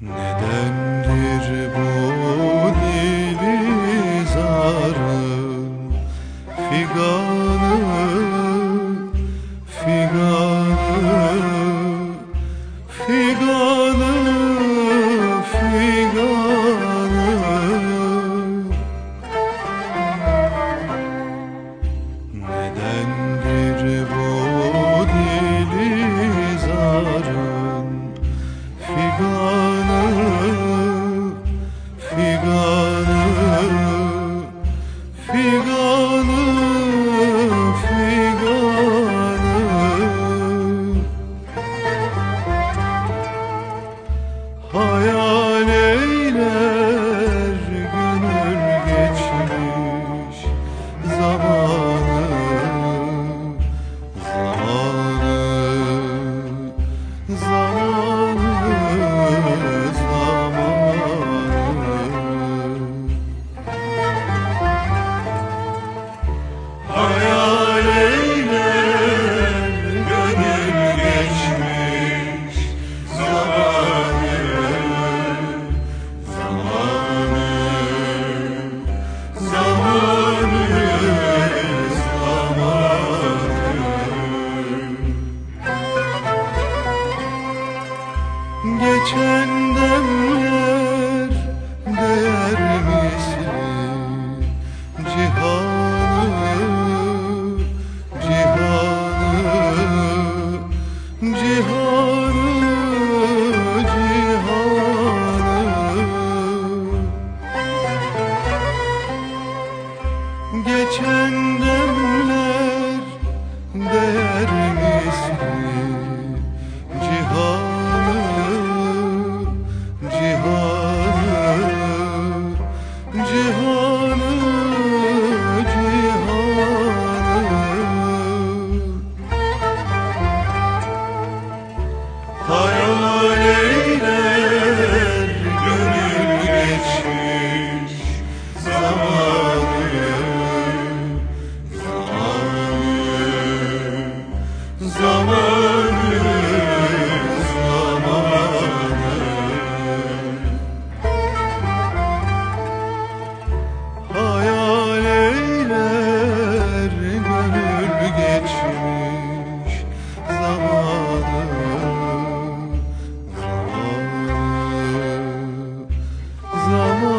Nedendir bu dili zarım God. geçen demler değer misin? Cihanı cihanı cihanı cihanı. Geçen değer снова